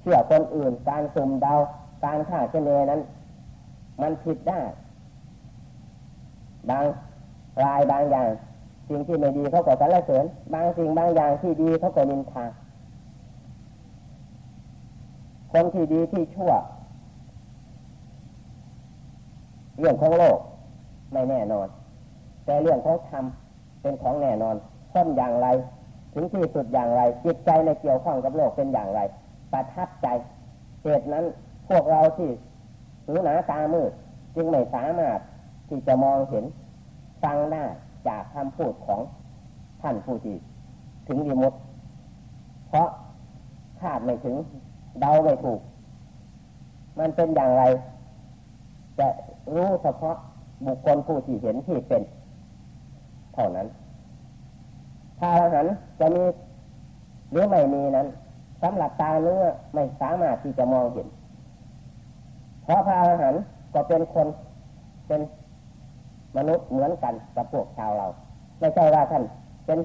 เชื่อคนอื่น การสุ่มเดา การข่าเชนนั้น มันผิดได้ บางรายบางอย่าง สิ่งที่ไม่ดีเขาก็สรรเสริญ บางสิ่งบางอย่างที่ดีเขาก็นินทาคนที่ดีที่ชั่ว เรื่องของโลกไม่แน่นอน แต่เรื่องของธรรมเป็นของแน่นอนพ้นอย่างไร ถึงที่สุดอย่างไรจิตใจในเกี่ยวข้องกับโลกเป็นอย่างไร ประทับใจเหตุนั้นพวกเราที่หูหนาตามืดจึงไม่สามารถที่จะมองเห็นฟังได้จากคำพูดของท่านผู้ที่ถึงดีมุดเพราะคาดไม่ถึงเดาไม่ถูก มันเป็นอย่างไร จะรู้เฉพาะบุคคลผู้ที่เห็นที่เป็นเท่านั้นถ้าอรหันจะมีหรือไม่มีนั้น สำหรับตาเนื้อไม่สามารถที่จะมองเห็น เพราะพระอรหันต์ก็เป็นคนเป็นมนุษย์เหมือนกันกับพวกชาวเรา ไม่ใช่ว่าท่านเป็น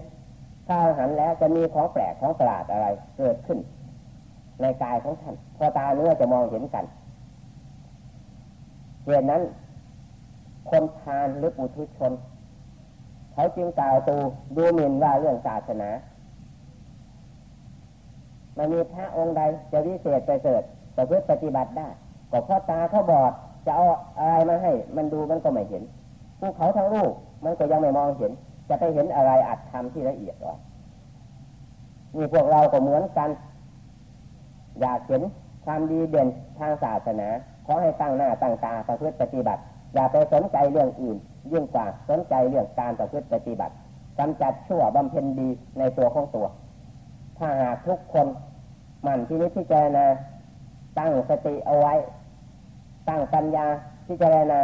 พระอรหันต์แล้วจะมีของแปลกของประหลาดอะไร เกิดขึ้น ในกายของท่านพอตาเนื้อจะมองเห็นกันเหตุนั้น คนทานหรือปุถุชน เขาจึงกล่าวตูดูหมิ่นว่าเรื่องศาสนา มันมีพระองค์ใดจะวิเศษไปเสดแต่เพื่อปฏิบัติได้ก็เพราะตาเขาบอดจะเอาอะไรมาให้ มันดูมันก็ไม่เห็นภูเขาทั้งลูกมันก็ยังไม่มองเห็น จะไปเห็นอะไรอัดทำที่ละเอียดหรอนี่พวกเราก็เหมือนกัน อยากเห็นความดีเด่นทางศาสนาขอให้ตั้งหน้าตั้งตาประพฤติปฏิบัติ อย่าไปสนใจเรื่องอื่น ยิ่งกว่าสนใจเรื่องการประพฤติปฏิบัติกำจัดชั่วบำเพ็ญดีในตัวของตัว ถ้าหากทุกคนมันที่นี้พิจารณาตั้งสติเอาไว้ ตั้งปัญญาพิจารณา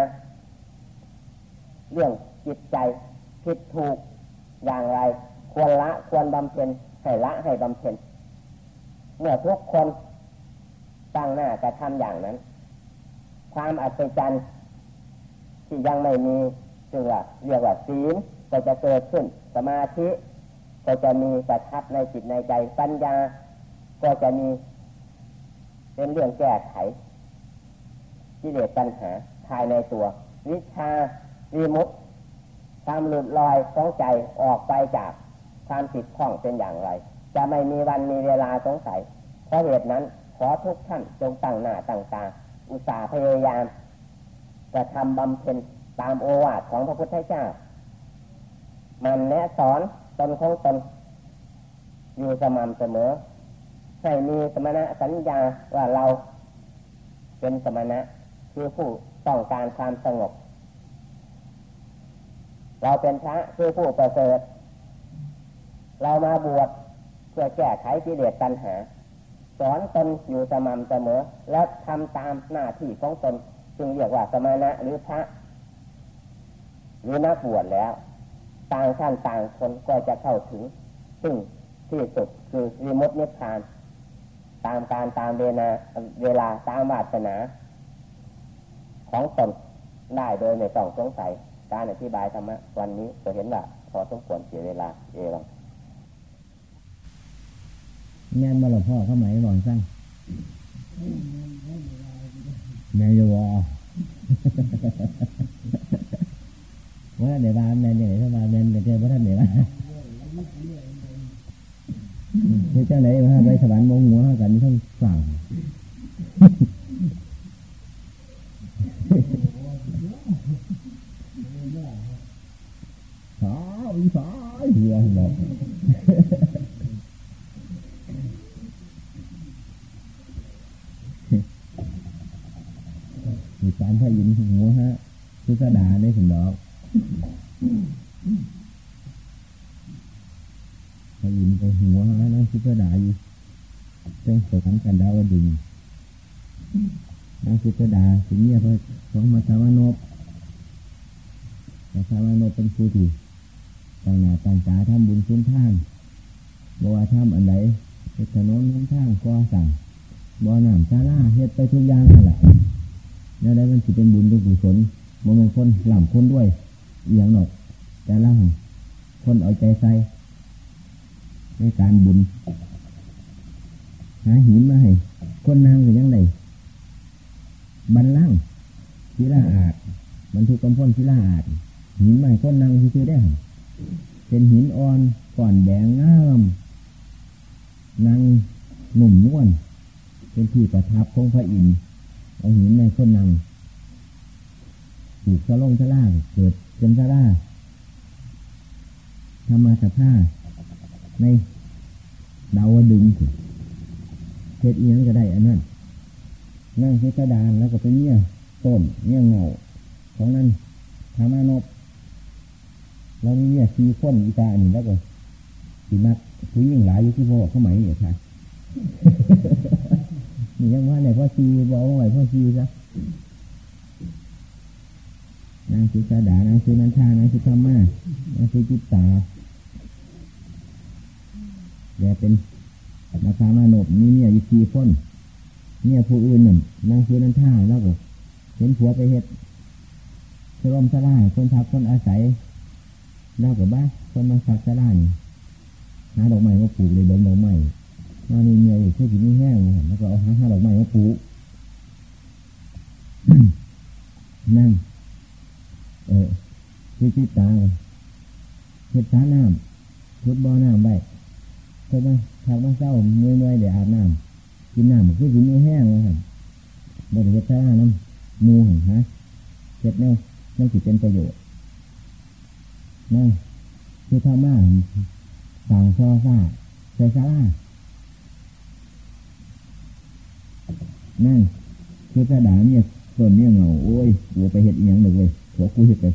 เรื่องจิตใจผิดถูกอย่างไร ควรละควรบำเพ็ญให้ละให้บำเพ็ญเมื่อทุกคนตั้งหน้าจะทำอย่างนั้น ความอัศจรรย์ที่ยังไม่มีจึงว่าเรียกว่าศีลก็จะเกิดขึ้นสมาธิ ก็จะมีประทับในจิตในใจปัญญา ก็จะมีเป็นเรื่องแก้ไขกิเลสปัญหาภายในตัว วิชาวิมุตความหลุดลอยของใจออกไปจากความติดข้องเป็นอย่างไร จะไม่มีวันมีเวลาสงสัย เพราะเหตุนั้นขอทุกท่านจงตั้งหน้าตั้งตาอุตสาห์พยายามจะทำบำเพ็ญตามโอวาทของพระพุทธเจ้า มันแนะสอน ตนของตนอยู่สม่ำเสมอ ให้มีสมณะสัญญาว่าเราเป็นสมณะคือผู้ต้องการความสงบ เราเป็นพระคือผู้ประเสริฐ เรามาบวชเพื่อแก้ไขกิเลสตัณหา สอนตนอยู่สม่ำเสมอ และทำตามหน้าที่ของตน จึงเรียกว่าสมณะหรือพระหรือนักบวชแล้ว ต่างท่านต่างคนก็จะเข้าถึง ซึ่งที่สุดคือวิมุตตินิพพาน ตามการตามเวลาเวลาตามวาสนา ของตนได้โดยไม่ต้องสงสัย การอธิบายธรรมะวันนี้จะเห็นว่าพอสมควรเสียเวลาเองแม่มาหลวงพ่อเข้าไหมหวังสั้งแม่จะวอ ว่าเดี๋ยวบ้านแม่เนี่ยถ้าบ้านแม่เดี๋ยวพระท่านเดี๋ยวเฮ้ยเจ้าไหนมาไปสวรรค์มองหัวกันท่านสั่งสาวสาวเหี้ยบอกมีการพยินหัวฮะทุกดาได้ถึงดอกพยินไปหัวฮะนั่นทุกดาอยู่เจ้าสกันกันดาวดึง นั่งทุกดาถึงเนี่ยพอสองมาสาวานบมาสาวานบเป็นผู้ที่ต่างหน้าต่างตาทำบุญสุนท่านบว่าทำอันไหนถนนน้ำท่างก่อสั่งบ่อน้ำซาลาเฮ็ดไปทุกอย่างนั่นแหละแล้วได้มันจะเป็นบุญเป็นกุศลบางคนหล่ำคนด้วยอย่างหนกแต่ละคนเอาใจใส่ในการบุญหาหินมาให้คนนางก็ยังไง บันลังศิลาอาดบรรทุกกำพ้นศิลาอาดหินใหม่คนนางที่ชื่อได้เป็นหินอ่อนก่อนแดงงามนางหนุ่มนวลเป็นที่ประทับของพระอินทร์เอาหินในคนนางถูกสะลงสะล่าเกิดเป็นสะล่าธรรมสภาในดาวดึงเทศเอียงก็ได้อันนั้น นั่งเทศดานแล้วก็เป็นเนี่ยต้นเนี่ยเงาของนั้นธรรมานบเรามีเนี่ยซีข้นอีตาอันนี้แล้วก็สีมักผู้ยิ่งหลายอยู่ที่พ่อเขาไหมเนี่ยค่ะนี่ยังว่าไหนพ่อซีบอกว่าไหนพ่อซีซะนางสุสาดานางสุนันทานางสุธรรมานางสุจิตตาแกเป็นนาคามานบมีเนี่ยอยู่สี่คน เนี่ยผู้อื่นหนึ่งนางสุนันท่าแล้วก็เห็นผัวไปเฮ็ดเชื่อมสลายคนทับคนอาศัยแล้วกับบ้าคนมาสักสลายหาดอกไม้มาปลูกเลยดมดอกไม้มามีเมียอยู่ที่ที่นี่แห้งแล้วก็เอาหาหาดอกไม้มาปลูกนั่งเออคือจิตตาเฮ็ดสาน้ำพุดบ่อน้ำไว้เพิ่นมาทักมาเศร้าเมื่อยเมื่อยเดี๋ยวอาบน้ำ กินน้ำคือสิมีแห้งเลยครับบ่ได้เฮ็ดสาน้ำมูหันฮะเฮ็ดแนวมันสิเป็นประโยชน์นั่นคือธรรมะสั่งซอซ่าใส่สารานั่นคือพระดาเนี่ยส่วนเนี่ยเหงาโอ้ยกูไปเห็ดอีหยังหนึ่งเลยหัวกูเห็ดไป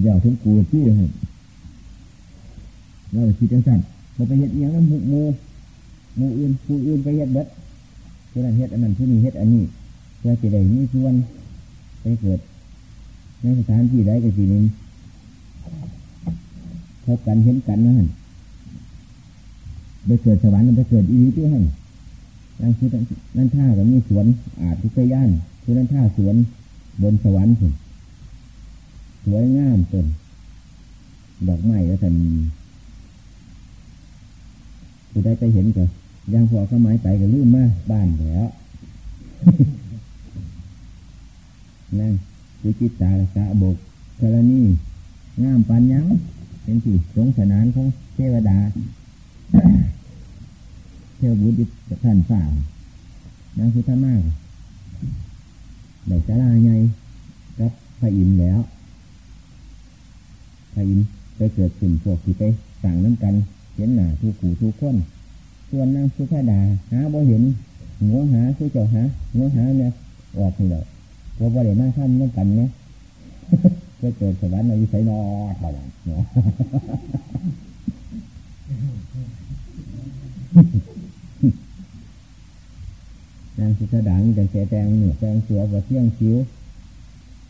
เดี๋ยวถึงกูที่เลยเราคิดจังสันเราไปเห็ดอีหยังแล้วหมูมูมูอื่นผู้อื่นไปเห็ดเบิด ผู้นั้นเห็ดอันนั้นผู้นี้เห็ดอันนี้เพื่อจะได้มีส่วนไปเกิด ในสถานที่ใดก็ทีนึงพบกันเห็นกันนั่นไปเกิดสวรรค์ไปเกิดอีวิที่ให้นั่นคือนั่นท่าก็มีสวน อาจทุกย่านคือนั่นท่าสวนบนสวรรค์สวยงามจนดอกไม้แล้วท่านผู้ได้ไปเห็นก็ ย่างพอเข้าไม้ไปก็ลืมมาบ้านแล้วนั่นคือจิตตาสะบกกรณีงามปัญญังเป็นที่สงสนานของเทวดา เทวบุตรท่านฝ่านั่นคือธรรมะได้สาราใหญ่กับพระอินทร์แล้วพระอินทร์ไปเกิดขึ้นพวกที่ไปสั่งน้ำกันเห็นหน้าทุกขู่ทุกคน ส่วนนางสุธาดาหาบ่เห็นหัวหาคือเจ้าหาหัวหาเนี่ยออกเลยว่าบ่ได้มาทำน้ำกันเนี่ยไปเกิดสวรรค์ในวิสัยนอดบ้านเนาะนางสุธาดามีแต่แสแตงเหนือแตงเสือกับเที่ยงคิ้ว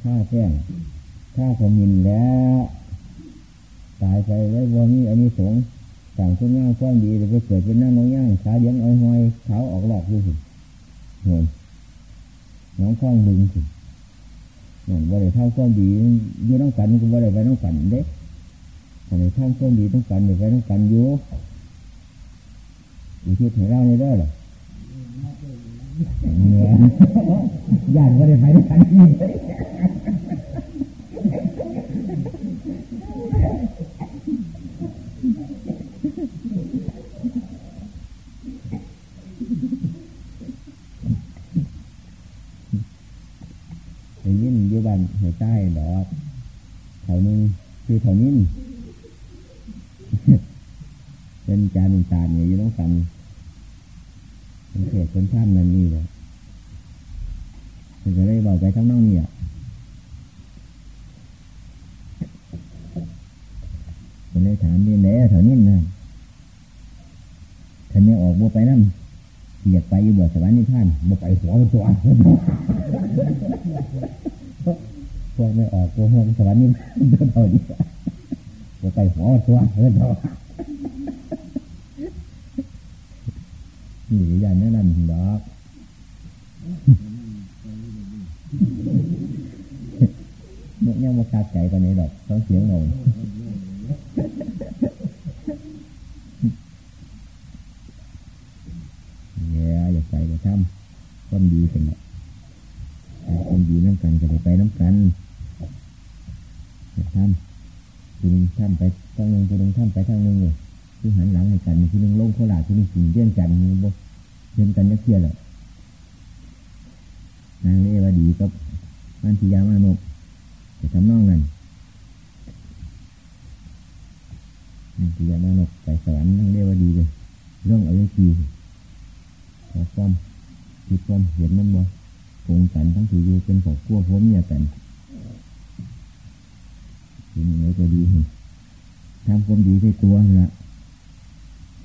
ข้าแจ้งข้าขมินแล้ว ตายไปไว้วันนี้อันนี้สง สั่งคุณงามความดีไปเกิดเป็นหน้าน้องย่างขาเยียงอ้อยหอยเขาออกหลอกดูสิเห็นน้องคล้องดึงสิเหมือนว่าได้เท่าความดีอยู่ต้องกันก็ว่าได้ไปต้องกันเด็กแต่ในท่าความดีต้องกันอยู่ไปต้องกันอยู่อยู่ที่ไหนเล่าในได้หรอเนี่ยญาติว่าได้ไปด้วยกันนี่ได้ยินอยู่ บ้านหัวใต้ดอกเขานึงคือเขานิ่นเป็นจานเป็นจานเนี่ยอยู่ต้องกันเป็นเขตเป็นท่านนั่นนี่เลยมันจะได้บอกใจทั้งน้องเนี่ยมันเลยถามดีแหน่แถวนี้นะท่านไม่ออกบัวไปนั่นอยากไปอยู่บ่อสวรรค์นี่ท่านบัวไปหัวมันตัวพวกไม่ออกบัวหัวสวรรค์นี่เดินเอาดีบัวไปหัวตัวเดินเอา หนีอย่างนั้นั่นดอกเนี่ยมาคาดใจกันนี้ดอกต้องเสียงหน่อยเนี่ยอย่าใส่อย่าทำ ความดีเป็นแบบความดีน้ำกันก็ได้ไปน้ำกันทำทีนึงทำไปทางหนึ่งทีนึงทำไปทางหนึ่งเลยที่หันหลังให้กันทีนึงลงโคราชทีนึงสิ่งเรื่องกันบ่เห็นกันนักเที่ยวแหละนางเรวดีก็มันพิยามานกจะทำนองนั้นนางพิยามานกไปสวรรค์นางเรวดีเลยเรื่องเอาไว้ทีขอความคิดความเห็นมันบ่ คงกันทั้งที่อยู่เป็นผกขั้วผมเนี่ยกันเห็นอะไรก็ดีทำความดีด้วยตัวละ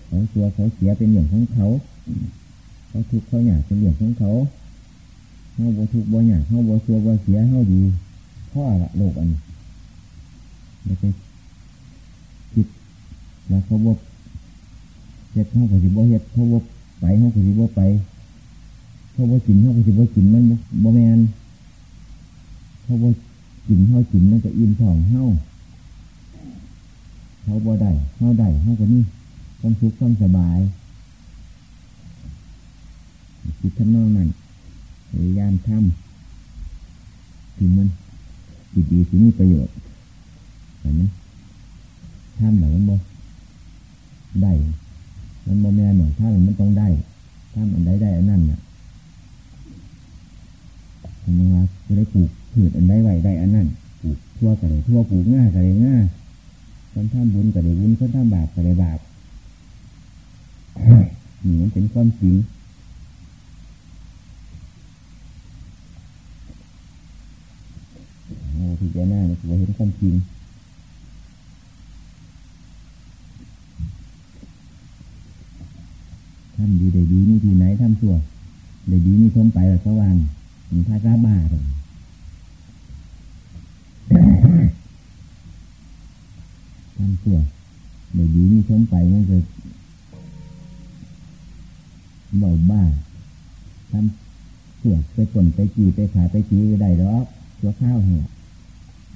เขาตัวเขาเสียเป็นอย่างของเขา เขาทุกข์เขาอยากเป็นอย่างของเขาเขาบ่ทุกข์บ่อยากเขาบ่ชัวบ่เสียเขาดีพ่อละโลกอันไม่ใช่คิดแล้วเขาบ่เฮ็ดเขาก็สิบ่เฮ็ดเขาบ่ไปเขาก็สิบ่ไป เขาบ่ากินเขาก็สิบ่ากินมันบ่แมนเขาบ่ากินเขากินมันก็อิ่มท้องเขาเขาบ่ได้เขาได้เขาก็นี่ความสุขความสบายคิดทำนองนั้นพยายามทำถึงมันดีดีที่มีประโยชน์แต่นั้ทำแล้วมันบ่ได้ มันบ่แม่หนึ่งถ้ามันต้องได้ถ้ามันได้ได้อันนั้นน่ะ มันว่าจะได้ปลูกพืชอันใดไวได้อันนั้นปลูกทั่วกระไรทั่วปลูกง่ายกระไรง่ายคนทำบุญกระไรบุญคนทำบาปกระไรบาปนี่มันเป็นความจริงโอ้พี่เจ้าหน้าเนี่ยเราเห็นความจริงทำดีได้ดีนี่ที่ไหนทำชั่วได้ดีนี่ทมไปแบบสว่าง มีท่าราบ้าเลยทำชั่วได้ดีนี่ทมไปมันจะเบาบ้าทำชั่วไปกลนไปจีไปขาไปจีก็ได้หรอกชั่วข้าวหัว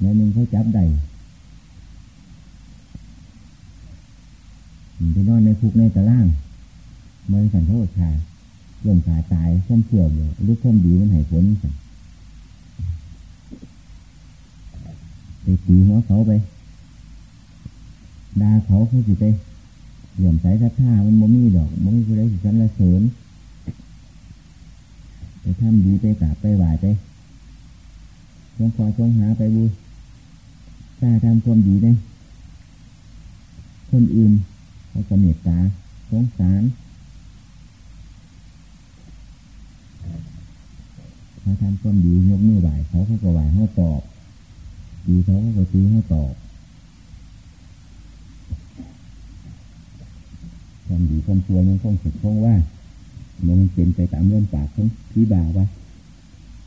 ในมึงเขาจับได้ไปนอนในคุกในตะล่างบริสันโทษชา ลมขาตายช่อมเสื่อมลูกช่อมดีมันหายผลสั่ไปตีหัวเขาไปดาเขาเขาสิไปเหลื่อมสายทัดท่ามันบ่มีดอกมันไม่ได้สิสันละเสริญไปทำดีไปกราบไปไหวไปช่วงคอช่วงหาไปบูชาทำความดีได้คนอื่นเขาก็เมตตาสงสารเขา ทำความดียกมือไหวเขาเขาก็ไหวเขาตอบดีเขาเขาก็ตีเขาตอบความดีความชั่วมันคงสุดคงว่ามันเป็นไปตามเรื่องปากของพี่บ่าวว่า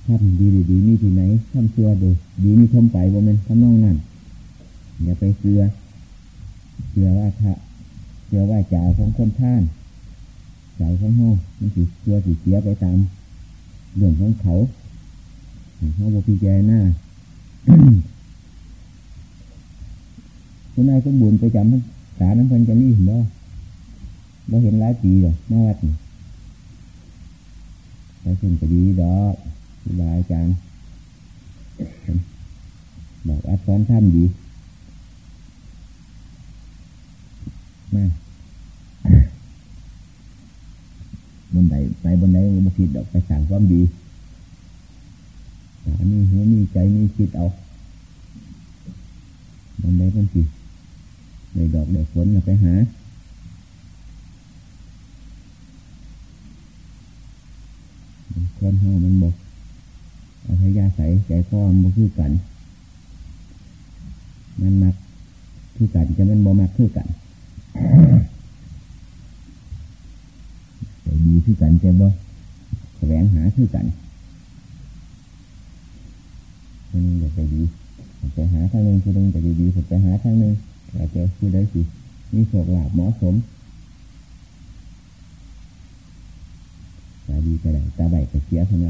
ทำดีดีนี่ที่ไหนทำชั่วดีดีนี่ทำไปบ่แมันทำนองนั่นอย่าไปเสือเสือว่าพระเสือว่าจ่าของคนท่านใจของเขามันสิเสือสิเสียไปตามเรื่องของเขา เขาบอกพี่แจหน้าคุณนายสมบูรณ์ไปจำสาน้ำพันจะนี่เห็นบ่บ่เห็นหลายปีหรอกมาวัดไปขึ้นก็ดีดอกครูบาอาจารย์บอกอัดสอนท่านดีมาบนใดไปบนใดบุผิดดอกไปสั่งความดี มีหัวมีใจมีคิดเอาบนใดบนผิดในดอกเด็กฝนไปหาคนห้ามันบกเอาพยาใส่ใจคอมันบกคือกัน มันมักคือกันจะมันบ่มักคือกันแต่ดีคือกันจะบ่แสวงหาคือกัน คนนึงอยากจะดีไปหาทางหนึ่งคนนึงจะดีดีไปหาทางหนึ่งอยากจะคือได้สิมีโชคลาภเหมาะสมตาดีก็ได้ตาใบก็เสียทำไม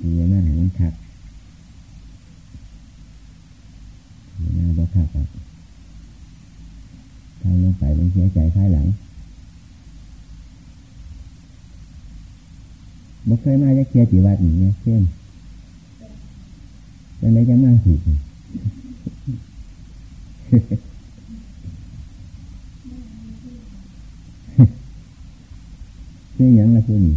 มีหน้ามันขัดมีหน้าบ่ขัดอะทางลงไปมันเสียใจภายหลังบ่เคยมาจะเคลียร์จีวัดนี่เช่นยั งไงจะมาถูกนี่ยังละคือนี่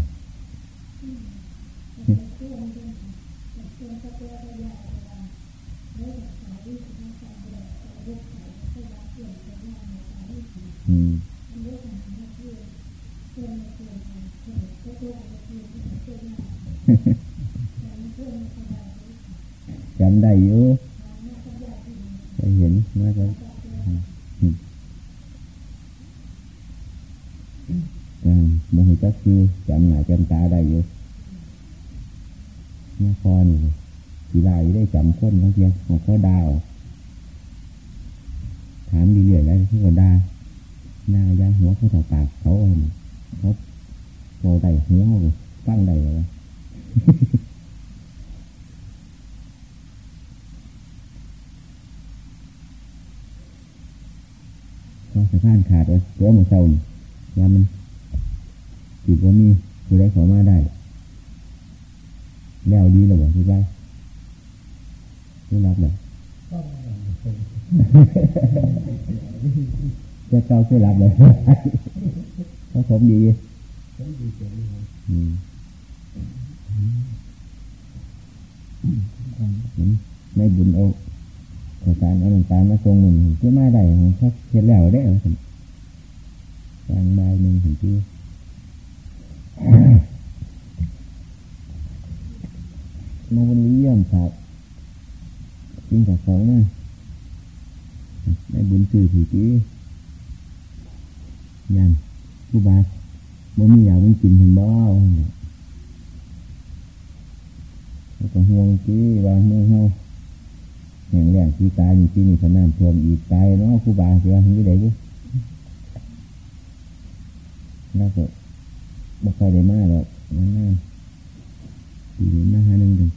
อืมจำ ได้อยู่ ว่ามันจิตว่ามีผู้ใดเขามาได้ แล้วดีหรือเปล่าที่ไรไม่รับเลยจะเก้าช่วยรับเลยเพราะผมดีอืมในบุญเอาขอสารเอาหนังตามาทรงหนึ่งเพื่อมาได้เขาเช็ดแล้วได้เหรอ กลางใบหนึ่งถึงที่มาวันนี้เยี่ยมสาวกินกับสองนะในบุญสื่อผีจียันผู้บาสมื่มีอยากมันกินเห็นบ่แล้วก็ห่วงจีว่าเมื่อเฮาแห่งแรงที่ตายอยู่ที่นี่สนามท่วมอีกตายเนาะผู้บาสิว่าเห็นได้ยู่ แล้วก็บ่ค่อยได้มาหรอกนานๆปีนี้มาหาหนึ่งถึง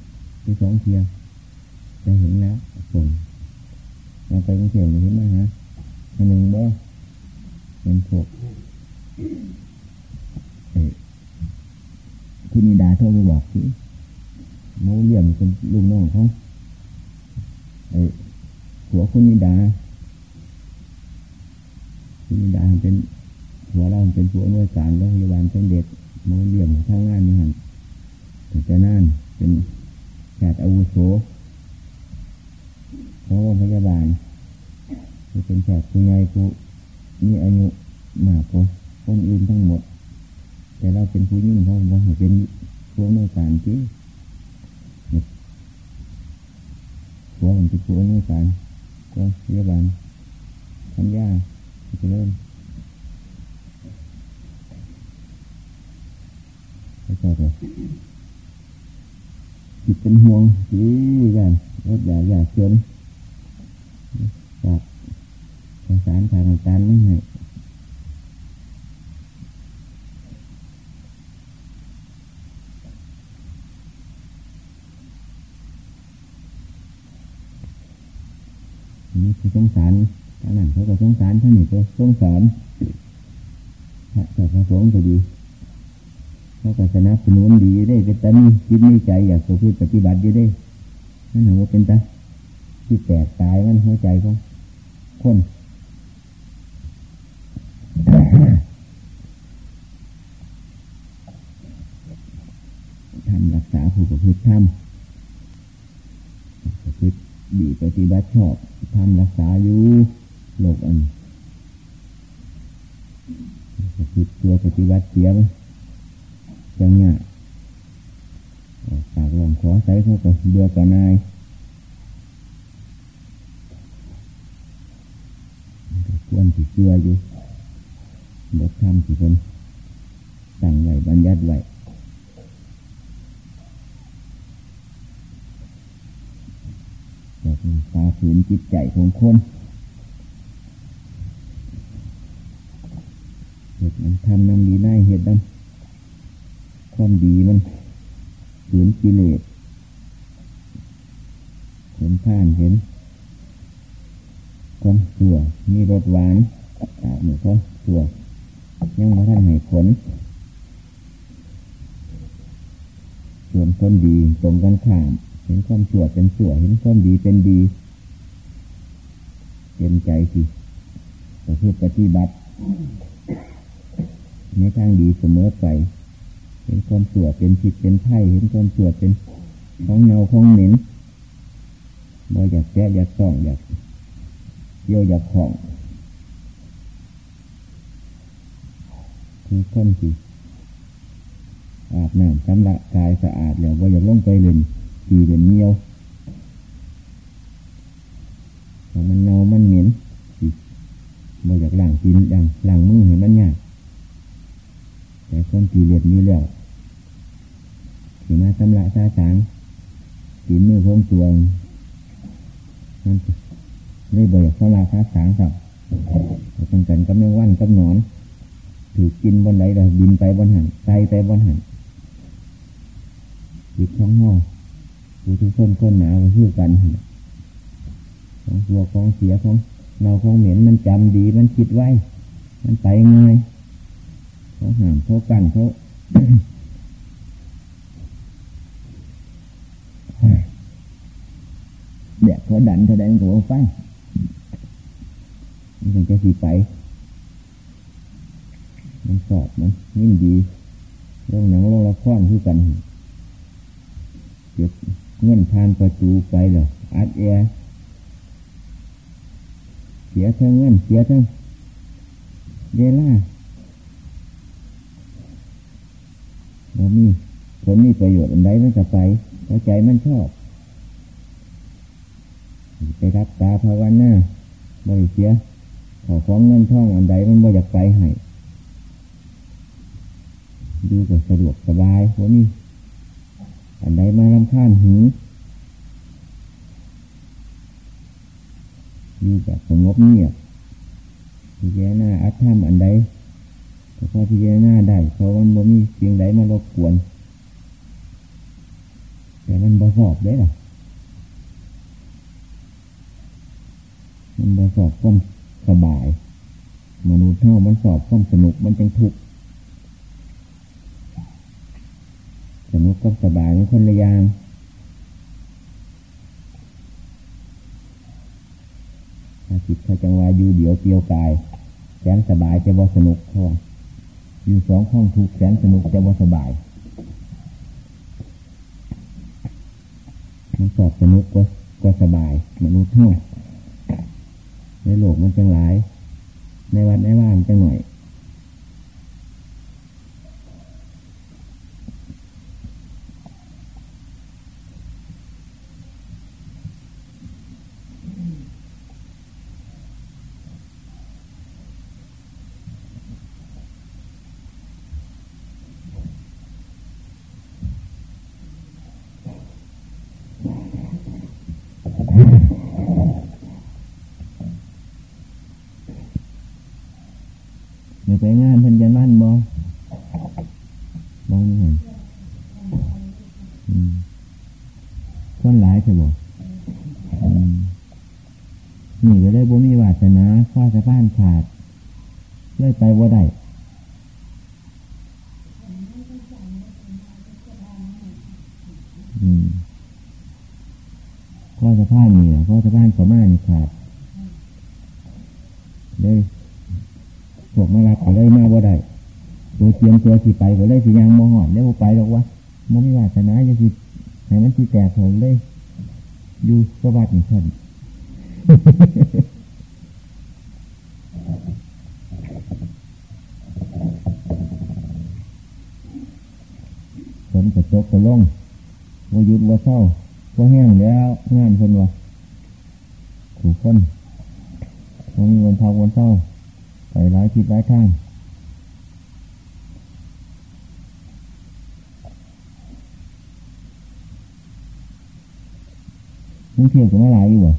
ไปสองเทียวจะเห็นแล้วผมมาไปกรุงเทพเห็นมาฮะอันหนึ่งบ่เป็นพวกคุณมีดาโทรไปบอกสิเมาเลี่ยมเป็นลูกน้องเขาไอ้หัวคุณมีดาคุณมีดาเป็น หัวเราเป็นผัวเมื่อการโรงพยาบาลเป็นเด็กเมาเลี่ยมทำงงานนี่หันแต่จะนั่นเป็นแพทย์อาวุโสของโรงพยาบาลเป็นแพทย์ผู้ใหญ่ผู้มีอายุมากกว่าคนอื่นทั้งหมด แต่เราเป็นผู้ยิ่งเขาบอกให้เป็นพวกในการที่พวกมันเป็นพวกในการก็พยาบาลทำยาจะเริ่ม ไม่ชอบเลยจิตเป็นห่วงสีกันรถอย่าอย่าเชิญจากสงสารทางการไม่ให้นี่คือสงสารท่านนั้นเขาก็สงสารท่านนี่ก็สงสารพระสงฆ์ก็ดี เขาก็สนับสนุนดีได้เป็นตานี่คิดมีใจอยากจะพูดปฏิบัติอยู่ได้นั่นหนูว่าเป็นตาที่แตกตายมันหัวใจของคนทำรักษาผู้ประพฤติธรรมประพฤติดีปฏิบัติชอบทำรักษาอยู่โลกอันประพฤติตัวปฏิบัติเสียง จังเงี้ยปากหลงขอใส่เขาก็เบื่อกับนายควรที่เชื่ออยู่บทธรรมที่คนตั้งไว้บัญญัติไว้แบบตาฝืนจิตใจของคนเหตุมันทำนำดีได้เหตุนั้น ความดีมันฝืนกิเลสเห็นท่านเห็นความตัวมีรสหวานตาหมูความตัวยังมาท่านให้ผลส่วนคนดีตรงกันข้าม เห็นความชั่วเป็นชั่ว เห็นความดีเป็นดีเต็มใจสิประพฤติปฏิบัติในทางดีเสมอไป เห็นความชั่วเป็นผิดเป็นไพ่เห็นความชั่วเป็นของเนาของเหม็นบ่อยากแก้อยากส่องอยากเยี่ยวอยากของคือคนที่อาบน้ำสำละกายสะอาดแล้วว่อยากลงไปเล่นขี่เล่นเมียวมันเนามันเหม็นบ่อยากล้างกินดังล้างมือให้มันยาก แต่คนขี่เลียดมีแล้วขี่มาสำละซาสางกินมือคงตัวนั่นไม่บ่อยากสำละซาสางครับต้งกันกับแมงวันกับหนอน ถือกินบนไหนเราบินไปบนหันไตไปบนหันจิตของห้องผู้ทุกคนคนหนาวชื่อกันของตัวของเสียของเราของเหม็นมันจำดีมันคิดไว้ มันไปง่าย เขาห่ามเขากันเขาเด็กเขาดันแสดงตัวไฟมันจะสีไป มันสอบมันยิ่งดีลงหนังลงละครคือกันเก็บเงินทานประตูไปเลยอัดแอร์เสียทั้งเงินเสียทั้งเวลา บ่มีผลมีประโยชน์อันใดมันจะไปเพราะใจมันชอบ ไปรับตาภาวนาบริเสียขอของเงินท่องอันใดมันบ่อยากไปให้ดูก็สะดวกสบายเพรานี่อันใดมาลำคาญหูดูแบบสงบเงียบพิจารณาอัตธรรมอันใด พอพิจารณาได้เพราะมันบ่มีเสียงใดมารบกวน แต่มันบ่สอบได้หรอมันบ่สอบความสบาย มนุษย์เท่ามันสอบความสนุกมันจังทุกข์สนุกก็สบายมันคนละอย่างถ้าจิตเขาจังหวะอยู่เดียวเกี่ยวกายแสนสบายจะบ่สนุกเพราะว่า อยู่สองห้องถูกแสนสนุกจะว่าสบายมันสอบสนุกก็ก็สบายมนุษย์เท่าในโลกมันจังหลาย ในวัดในว่านจังหน่อยเดี๋ยวไปงานเพิ่นยันบ้านบ่มองไม่เห็นอืมคนหลายใช่บ่อืมนี่ก็ได้บ่มีวาสนาข้าสะพานขาดเลยไปว่าได้อืมข้อสะพานนี่นะข้อสะพานขอมานี่ขาดเลยพวกมารับก็เลยมาบ่ได้ ตัวเตรียมตัวสิไปก็เลยสิยังมหอดเลยบ่ไปหรอกวะมันไม่ว่าชนะจะสิให้มันสิแตกผมเลย อยู่สวัสดิ์นี่ครับฝนกระจกกระล่องว่ายุดว่าเศร้าว่าแห้งแล้วงานคนว่าถูกคนว่ามีวันพักวันเศร้าไปหลายทิศหลายทาง มึงเที่ยวกับอะไรอยู่อะ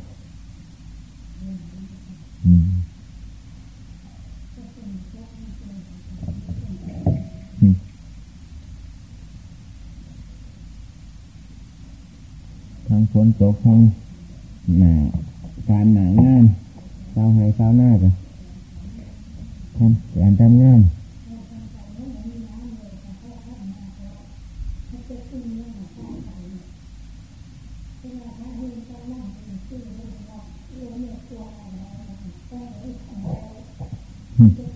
ทางฝนตกทางหนาการหนางานเศร้าให้เศร้าหน้ากันทำการทำงาน Hmm.